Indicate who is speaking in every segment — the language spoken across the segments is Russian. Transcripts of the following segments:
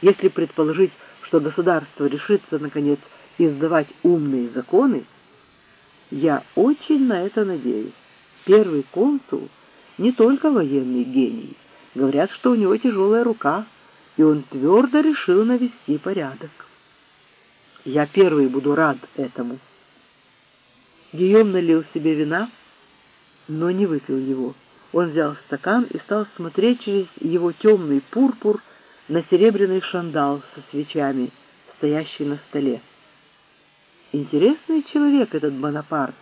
Speaker 1: Если предположить, что государство решится, наконец, издавать умные законы, я очень на это надеюсь. Первый консул не только военный гений. Говорят, что у него тяжелая рука, и он твердо решил навести порядок. Я первый буду рад этому. Гийом налил себе вина, но не выпил его. Он взял стакан и стал смотреть через его темный пурпур на серебряный шандал со свечами, стоящий на столе. Интересный человек этот Бонапарт,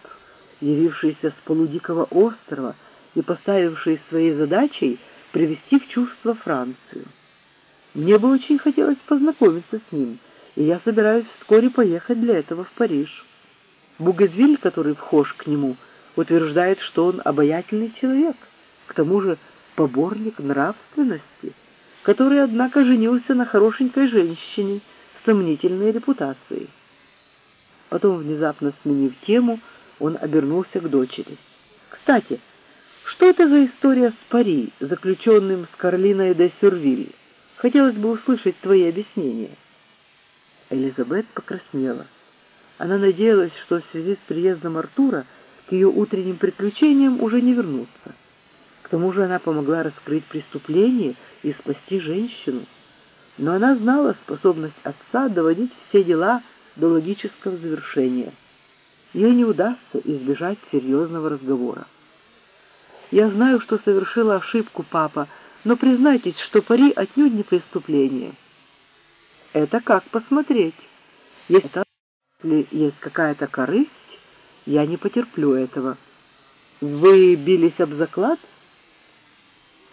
Speaker 1: явившийся с полудикого острова и поставивший своей задачей привести в чувство Францию. Мне бы очень хотелось познакомиться с ним, и я собираюсь вскоре поехать для этого в Париж. Бугезвиль, который вхож к нему, утверждает, что он обаятельный человек, к тому же поборник нравственности, который, однако, женился на хорошенькой женщине с сомнительной репутацией. Потом, внезапно сменив тему, он обернулся к дочери. «Кстати, что это за история с Пари, заключенным с Карлиной де Сюрвиль? Хотелось бы услышать твои объяснения». Элизабет покраснела. Она надеялась, что в связи с приездом Артура к ее утренним приключениям уже не вернуться. К тому же она помогла раскрыть преступление и спасти женщину. Но она знала способность отца доводить все дела до логического завершения. Ей не удастся избежать серьезного разговора. «Я знаю, что совершила ошибку, папа, но признайтесь, что пари отнюдь не преступление». «Это как посмотреть. Если есть какая-то корысть, я не потерплю этого». «Вы бились об заклад?»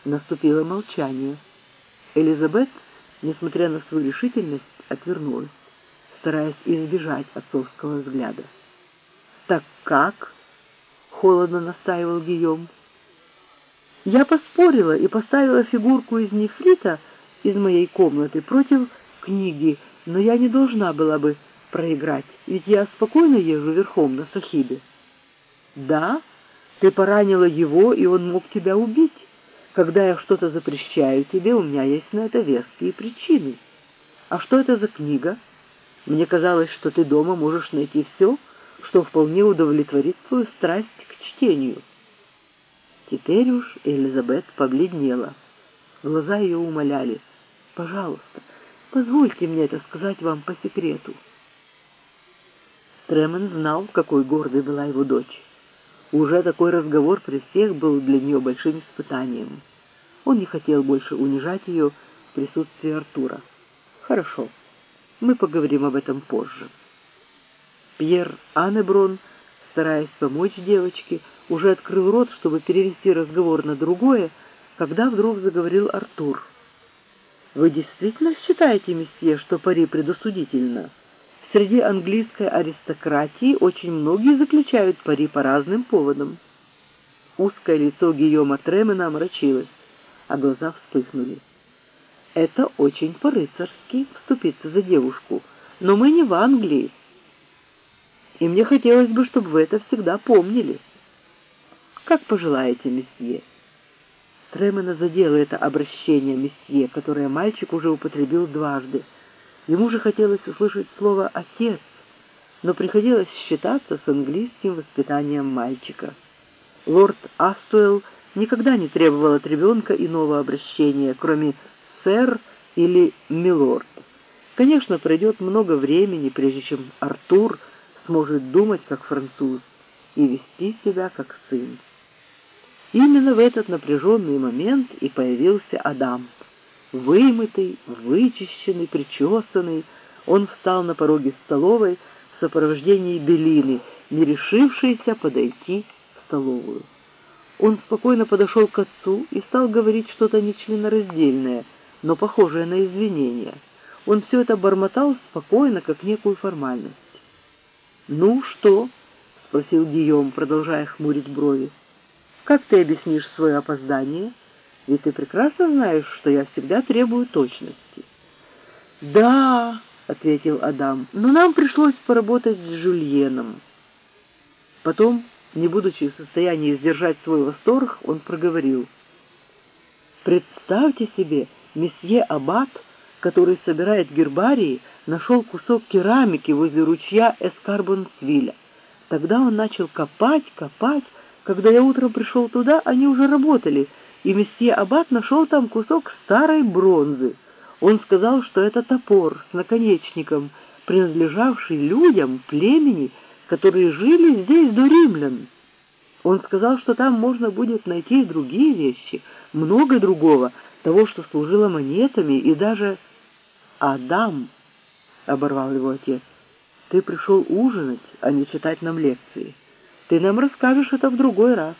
Speaker 1: Наступило молчание. Элизабет, несмотря на свою решительность, отвернулась стараясь избежать отцовского взгляда. «Так как?» — холодно настаивал Гийом. «Я поспорила и поставила фигурку из нефрита из моей комнаты против книги, но я не должна была бы проиграть, ведь я спокойно езжу верхом на Сахибе». «Да, ты поранила его, и он мог тебя убить. Когда я что-то запрещаю тебе, у меня есть на это веские причины. А что это за книга?» Мне казалось, что ты дома можешь найти все, что вполне удовлетворит твою страсть к чтению. Теперь уж Элизабет побледнела. Глаза ее умоляли. «Пожалуйста, позвольте мне это сказать вам по секрету». Тремен знал, какой гордой была его дочь. Уже такой разговор при всех был для нее большим испытанием. Он не хотел больше унижать ее в присутствии Артура. «Хорошо». Мы поговорим об этом позже. Пьер Аннеброн, стараясь помочь девочке, уже открыл рот, чтобы перевести разговор на другое, когда вдруг заговорил Артур. «Вы действительно считаете, месье, что пари предосудительно? Среди английской аристократии очень многие заключают пари по разным поводам». Узкое лицо Гийома Тремена омрачилось, а глаза вспыхнули. Это очень по-рыцарски вступиться за девушку, но мы не в Англии. И мне хотелось бы, чтобы вы это всегда помнили. Как пожелаете, месье. Тремена задело это обращение месье, которое мальчик уже употребил дважды. Ему же хотелось услышать слово «отец», но приходилось считаться с английским воспитанием мальчика. Лорд Астуэлл никогда не требовал от ребенка иного обращения, кроме сэр или милорд. Конечно, пройдет много времени, прежде чем Артур сможет думать как француз и вести себя как сын. Именно в этот напряженный момент и появился Адам. Вымытый, вычищенный, причесанный, он встал на пороге столовой в сопровождении Белины, не решившейся подойти в столовую. Он спокойно подошел к отцу и стал говорить что-то нечленораздельное — но похожее на извинение. Он все это бормотал спокойно, как некую формальность. «Ну, что?» — спросил Гийом, продолжая хмурить брови. «Как ты объяснишь свое опоздание? Ведь ты прекрасно знаешь, что я всегда требую точности». «Да», — ответил Адам, — «но нам пришлось поработать с Жюльеном». Потом, не будучи в состоянии сдержать свой восторг, он проговорил. «Представьте себе, месье Аббат который собирает гербарии, нашел кусок керамики возле ручья Эскарбонсвилля. Тогда он начал копать, копать. Когда я утром пришел туда, они уже работали, и месье Аббат нашел там кусок старой бронзы. Он сказал, что это топор с наконечником, принадлежавший людям, племени, которые жили здесь до римлян. Он сказал, что там можно будет найти и другие вещи, много другого, того, что служило монетами, и даже... «Адам!» — оборвал его отец. «Ты пришел ужинать, а не читать нам лекции. Ты нам расскажешь это в другой раз».